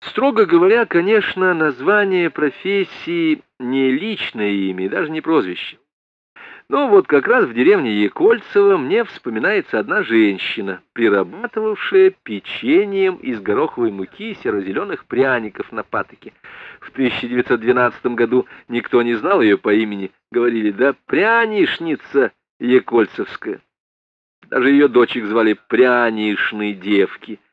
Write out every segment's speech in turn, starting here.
Строго говоря, конечно, название профессии не личное имя даже не прозвище. Но вот как раз в деревне Якольцево мне вспоминается одна женщина, прирабатывавшая печеньем из гороховой муки серо-зеленых пряников на патоке. В 1912 году никто не знал ее по имени, говорили, да прянишница Якольцевская. Даже ее дочек звали прянишной девки —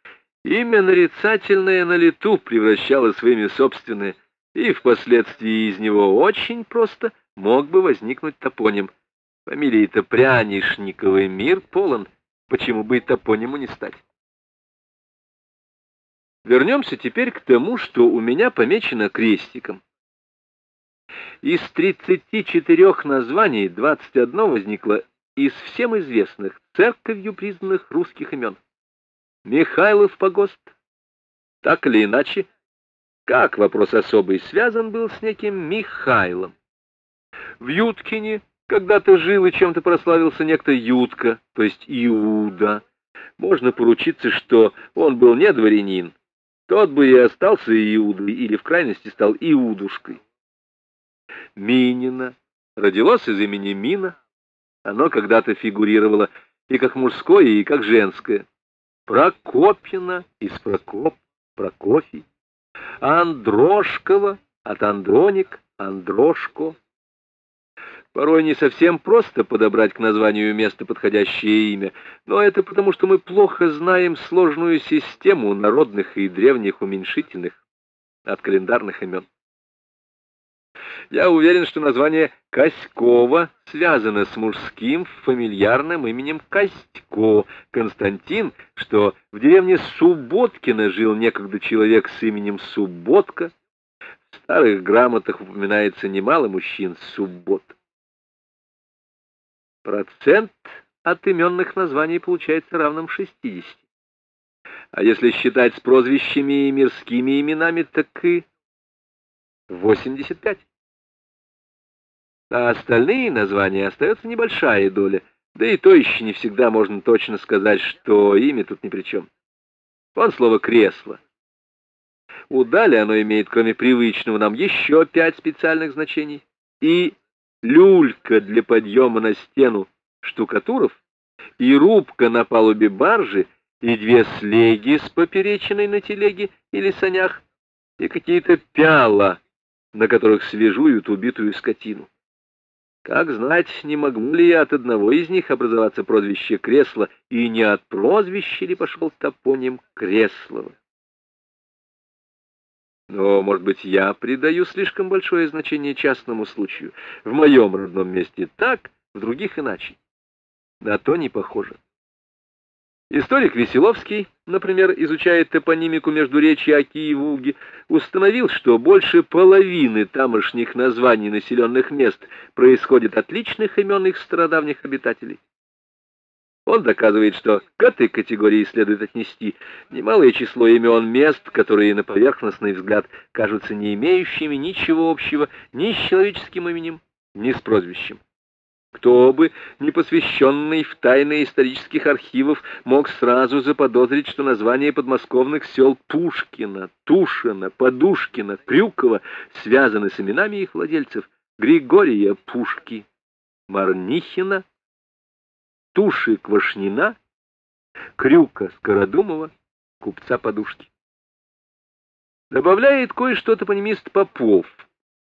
Имя нарицательное на лету превращало своими собственные, и впоследствии из него очень просто мог бы возникнуть топоним. Фамилии-то Прянишниковый мир полон, почему бы и топониму не стать? Вернемся теперь к тому, что у меня помечено крестиком. Из 34 названий 21 возникло из всем известных церковью признанных русских имен. Михайлов погост. Так или иначе, как вопрос особый связан был с неким Михайлом. В Юткине когда-то жил и чем-то прославился некто Ютка, то есть Иуда. Можно поручиться, что он был не дворянин. Тот бы и остался Иудой, или в крайности стал Иудушкой. Минина родилось из имени Мина. Оно когда-то фигурировало и как мужское, и как женское. Прокопина из Прокоп, Прокофий, Андрошкова от Андроник, Андрошко. Порой не совсем просто подобрать к названию места подходящее имя, но это потому, что мы плохо знаем сложную систему народных и древних уменьшительных от календарных имен. Я уверен, что название Коськова связано с мужским фамильярным именем Костько. Константин, что в деревне Субботкино жил некогда человек с именем Субботка. В старых грамотах упоминается немало мужчин Суббот. Процент от именных названий получается равным 60. А если считать с прозвищами и мирскими именами, так и 85. А остальные названия остается небольшая доля, да и то еще не всегда можно точно сказать, что имя тут ни при чем. Вон слово «кресло». У Дали оно имеет, кроме привычного нам, еще пять специальных значений. И люлька для подъема на стену штукатуров, и рубка на палубе баржи, и две слеги с поперечиной на телеге или санях, и какие-то пяла, на которых свежуют убитую скотину. Как знать, не могу ли я от одного из них образоваться прозвище Кресло, и не от прозвища ли пошел топоним Креслова? Но, может быть, я придаю слишком большое значение частному случаю. В моем родном месте так, в других иначе. На то не похоже. Историк Веселовский, например, изучая топонимику между речи Оки и Вуги, установил, что больше половины тамошних названий населенных мест происходит от личных имен их стародавних обитателей. Он доказывает, что к этой категории следует отнести немалое число имен мест, которые на поверхностный взгляд кажутся не имеющими ничего общего ни с человеческим именем, ни с прозвищем. Кто бы, не посвященный в тайны исторических архивов, мог сразу заподозрить, что названия подмосковных сел Пушкина, Тушина, Подушкина, Крюкова связаны с именами их владельцев Григория Пушки, Марнихина, Туши Квашнина, Крюка Скородумова, купца Подушки. Добавляет кое-что топонимист Попов.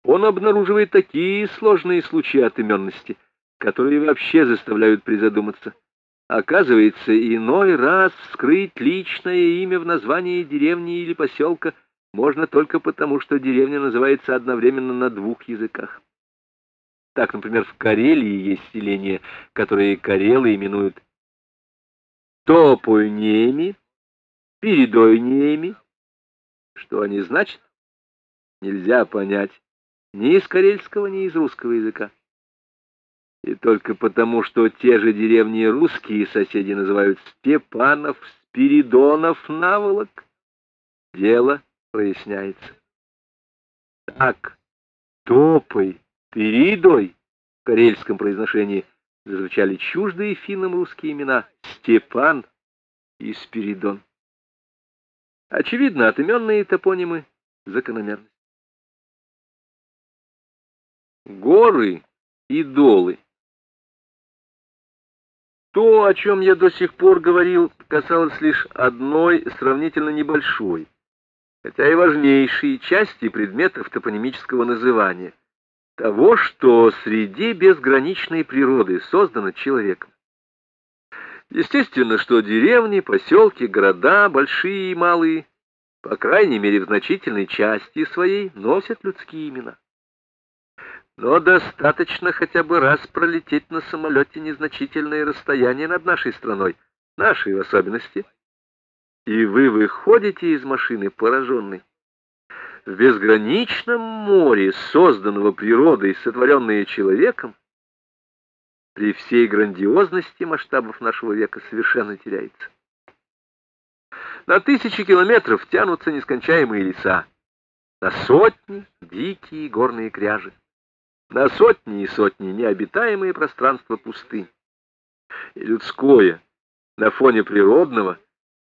Он обнаруживает такие сложные случаи от именности — которые вообще заставляют призадуматься. Оказывается, иной раз вскрыть личное имя в названии деревни или поселка можно только потому, что деревня называется одновременно на двух языках. Так, например, в Карелии есть селения, которые карелы именуют Топольнеми, Передойнеми. Что они значат, нельзя понять ни из карельского, ни из русского языка. И только потому, что те же деревни русские соседи называют Степанов, Спиридонов, Наволок, дело проясняется. Так, топой, перидой в карельском произношении зазвучали чуждые финнам русские имена Степан и Спиридон. Очевидно, отыменные топонимы закономерность. Горы и долы. То, о чем я до сих пор говорил, касалось лишь одной сравнительно небольшой, хотя и важнейшей части предметов топонимического называния, того, что среди безграничной природы создано человеком. Естественно, что деревни, поселки, города, большие и малые, по крайней мере в значительной части своей, носят людские имена. Но достаточно хотя бы раз пролететь на самолете незначительное расстояние над нашей страной, нашей в особенности, и вы выходите из машины пораженный. В безграничном море, созданного природой, сотворенное человеком, при всей грандиозности масштабов нашего века совершенно теряется. На тысячи километров тянутся нескончаемые леса, на сотни дикие горные кряжи, на сотни и сотни необитаемые пространства пустынь. И людское на фоне природного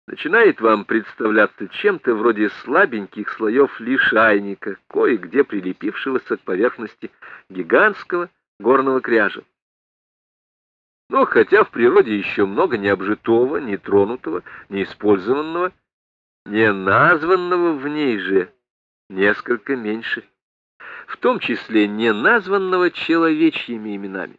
начинает вам представляться чем-то вроде слабеньких слоев лишайника, кое-где прилепившегося к поверхности гигантского горного кряжа. Но хотя в природе еще много необжитого, нетронутого, неиспользованного, не названного в ней же несколько меньше, в том числе не названного человечьими именами.